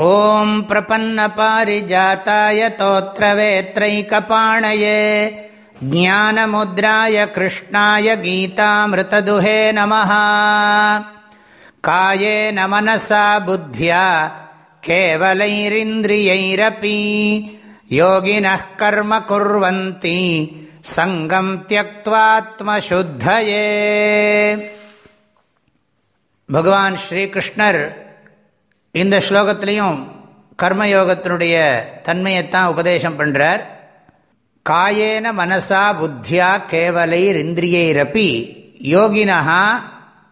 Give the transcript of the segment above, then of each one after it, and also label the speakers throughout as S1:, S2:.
S1: ॐ प्रपन्नपारिजाताय तोत्रवेत्रैकपाणये ज्ञानमुद्राय कृष्णाय गीतामृतदुहे नमः कायेन मनसा बुद्ध्या केवलैरिन्द्रियैरपि योगिनः कर्म कुर्वन्ति सङ्गम् त्यक्त्वात्मशुद्धये भगवान् श्रीकृष्णर् இந்த ஸ்லோகத்திலையும் கர்மயோகத்தினுடைய தன்மையைத்தான் உபதேசம் பண்ணுறார் காயேன மனசா புத்தியா கேவலைர் இந்திரியைரப்பி யோகினஹா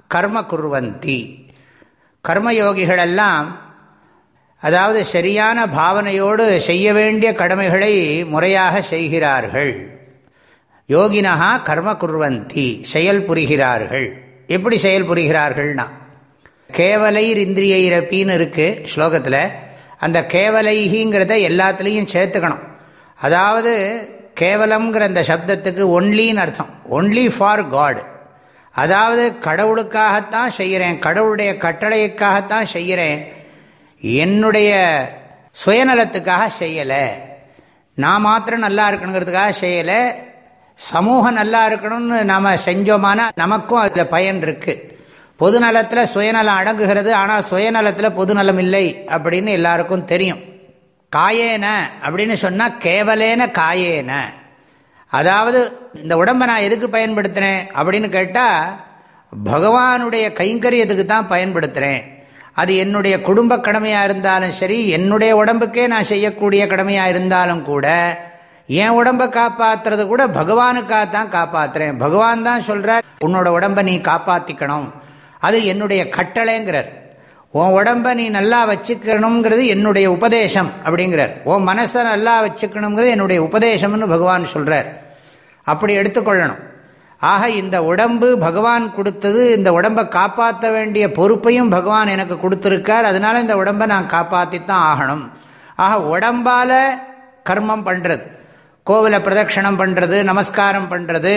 S1: கர்ம குர்வந்தி. கர்மயோகிகளெல்லாம் அதாவது சரியான பாவனையோடு செய்ய வேண்டிய கடமைகளை முறையாக செய்கிறார்கள். யோகினஹா கர்ம குர்வந்தி செயல் புரிகிறார்கள். எப்படி செயல் புரிகிறார்கள்னா கேவலைர் இந்திரியைரப்பின்னு இருக்குது ஸ்லோகத்தில். அந்த கேவலைகிங்கிறத எல்லாத்துலேயும் சேர்த்துக்கணும். அதாவது கேவலம்ங்கிற அந்த சப்தத்துக்கு ஒன்லின்னு அர்த்தம். ஒன்லி ஃபார் காட் அதாவது கடவுளுக்காகத்தான் செய்கிறேன் கடவுளுடைய கட்டளைக்காகத்தான் செய்கிறேன் என்னுடைய சுயநலத்துக்காக செய்யலை நான் மாத்திரம் நல்லா இருக்கணுங்கிறதுக்காக செய்யலை சமூகம் நல்லா இருக்கணும்னு நாம் செஞ்சோமானா நமக்கும் அதில் பயன் இருக்குது பொதுநலத்தில் சுயநலம் அடங்குகிறது. ஆனால் சுயநலத்தில் பொதுநலம் இல்லை அப்படின்னு எல்லாருக்கும் தெரியும். காயேன அப்படின்னு சொன்னால் கேவலேன காயேன. அதாவது இந்த உடம்பை நான் எதுக்கு பயன்படுத்துகிறேன் அப்படின்னு கேட்டால் பகவானுடைய கைங்கரியத்துக்கு தான் பயன்படுத்துகிறேன் அது என்னுடைய குடும்ப கடமையாக இருந்தாலும் சரி என்னுடைய உடம்புக்கே நான் செய்யக்கூடிய கடமையாக இருந்தாலும் கூட என் உடம்பை காப்பாற்றுறது கூட பகவானுக்காக தான் காப்பாற்றுறேன் பகவான் தான் சொல்கிறார் உன்னோட உடம்பை நீ காப்பாற்றிக்கணும் அது என்னுடைய கட்டளைங்கிறார். உன் உடம்ப நீ நல்லா வச்சுக்கணுங்கிறது என்னுடைய உபதேசம் அப்படிங்கிறார். உன் மனசை நல்லா வச்சுக்கணுங்கிறது என்னுடைய உபதேசம்னு பகவான் சொல்கிறார் அப்படி எடுத்துக்கொள்ளணும். ஆக இந்த உடம்பு பகவான் கொடுத்தது இந்த உடம்பை காப்பாற்ற வேண்டிய பொறுப்பையும் பகவான் எனக்கு கொடுத்துருக்கார். அதனால இந்த உடம்பை நான் காப்பாற்றித்தான் ஆகணும். ஆக உடம்பால் கர்மம் பண்ணுறது கோவிலை பிரதட்சணம் பண்ணுறது நமஸ்காரம் பண்ணுறது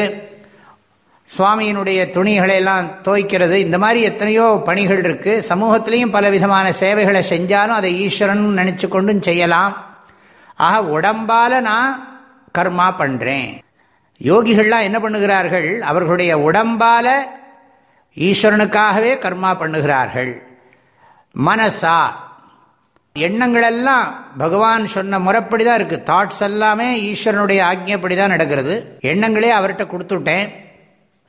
S1: சுவாமியினுடைய துணிகளை எல்லாம் துவைக்கிறது. இந்த மாதிரி எத்தனையோ பணிகள் இருக்குது சமூகத்திலையும் பல விதமான சேவைகளை செஞ்சாலும் அதை ஈஸ்வரன் நினச்சி கொண்டும் செய்யலாம். ஆக உடம்பால் நான் கர்மா பண்ணுறேன் யோகிகள்லாம் என்ன பண்ணுகிறார்கள்? அவர்களுடைய உடம்பால் ஈஸ்வரனுக்காகவே கர்மா பண்ணுகிறார்கள். மனசா எண்ணங்களெல்லாம் பகவான் சொன்ன முறைப்படி தான் இருக்குது தாட்ஸ் எல்லாமே ஈஸ்வரனுடைய ஆக்ஞப்படி தான் நடக்கிறது. எண்ணங்களே அவர்கிட்ட கொடுத்துட்டேன்.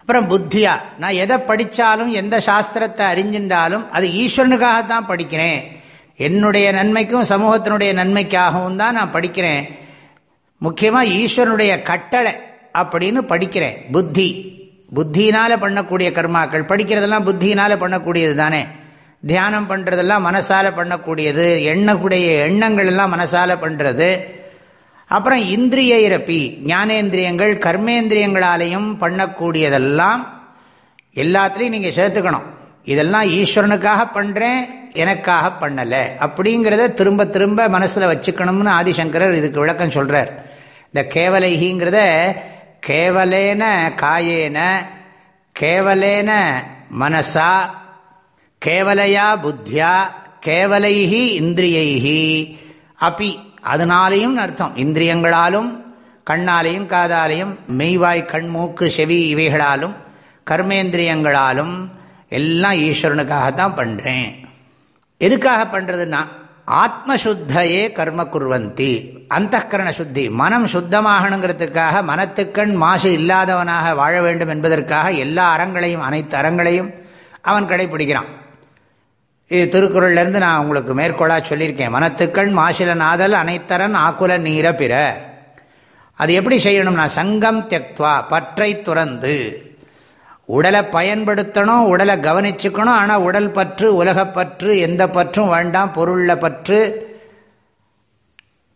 S1: அப்புறம் புத்தியா. நான் எதை படித்தாலும் எந்த சாஸ்திரத்தை அறிஞ்சின்றாலும் அது ஈஸ்வரனுக்காகத்தான் படிக்கிறேன். என்னுடைய நன்மைக்கும் சமூகத்தினுடைய நன்மைக்காகவும் தான் நான் படிக்கிறேன். முக்கியமாக ஈஸ்வரனுடைய கட்டளை அப்படின்னு படிக்கிறேன். புத்தி. புத்தியினால் பண்ணக்கூடிய கர்மாக்கள். படிக்கிறதெல்லாம் புத்தியினால் பண்ணக்கூடியது தானே. தியானம் பண்ணுறதெல்லாம் மனசால் பண்ணக்கூடியது. எண்ணக்கூடிய எண்ணங்கள் எல்லாம் மனசால் பண்ணுறது அப்புறம் இந்திரிய இறப்பி ஞானேந்திரியங்கள் கர்மேந்திரியங்களாலையும் பண்ணக்கூடியதெல்லாம் எல்லாத்துலேயும் நீங்கள் சேர்த்துக்கணும். இதெல்லாம் ஈஸ்வரனுக்காக பண்ணுறேன் எனக்காக பண்ணலை. அப்படிங்கிறத திரும்ப திரும்ப மனசில் வச்சுக்கணும்னு ஆதிசங்கரர் இதுக்கு விளக்கம் சொல்கிறார் இந்த கேவலைகிங்கிறத கேவலேன காயேன கேவலேன மனசா கேவலையா புத்தியா கேவலைஹி இந்திரியைஹி அப்பி அதனாலேயும் அர்த்தம். இந்திரியங்களாலும் கண்ணாலையும் காதாலையும் மெய்வாய் கண் மூக்கு செவி இவைகளாலும் கர்மேந்திரியங்களாலும் எல்லாம் ஈஸ்வரனுக்காகத்தான் பண்ணுறேன் எதுக்காக பண்ணுறதுன்னா ஆத்மசுத்தையே கர்ம குர்வந்தி அந்த கரண சுத்தி மனம் சுத்தமாகணுங்கிறதுக்காக மனத்துக்கண் மாசு இல்லாதவனாக வாழ வேண்டும் என்பதற்காக எல்லா அறங்களையும் அனைத்து அறங்களையும் அவன் கடைபிடிக்கிறான். இது திருக்குறள்லேருந்து நான் உங்களுக்கு மேற்கோளாக சொல்லியிருக்கேன். மனத்துக்கண் மாசில நாதல் அனைத்தரன் ஆக்குல நீர பிற. அது எப்படி செய்யணும்னா சங்கம் தெக்துவா பற்றை துறந்து. உடலை பயன்படுத்தணும் உடலை கவனிச்சுக்கணும் ஆனால் உடல் பற்று உலகப்பற்று எந்த பற்றும் வேண்டாம் பொருளில் பற்று.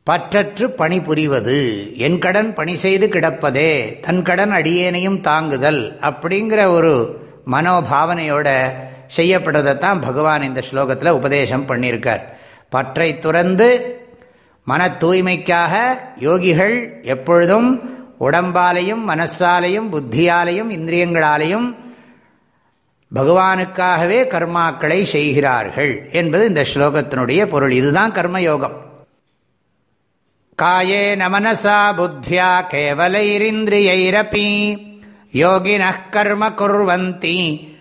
S1: பற்றற்று பணி புரிவது. என் கடன் பணி செய்து கிடப்பதே தன் கடன் அடியேனையும் தாங்குதல். அப்படிங்கிற ஒரு மனோபாவனையோட செய்யப்படுறதைத்தான் பகவான் இந்த ஸ்லோகத்தில் உபதேசம் பண்ணியிருக்கார். பற்றை துறந்து மன தூய்மைக்காக யோகிகள் எப்பொழுதும் உடம்பாலையும் மனசாலையும் புத்தியாலையும் இந்திரியங்களாலையும் பகவானுக்காகவே கர்மாக்களை செய்கிறார்கள் என்பது இந்த ஸ்லோகத்தினுடைய பொருள். இதுதான் கர்மயோகம். காயே நமனசா புத்தியா கேவலைரிந்திரியைரப்பி யோகின கர்ம குர்வந்தி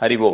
S2: ஹரிவோம்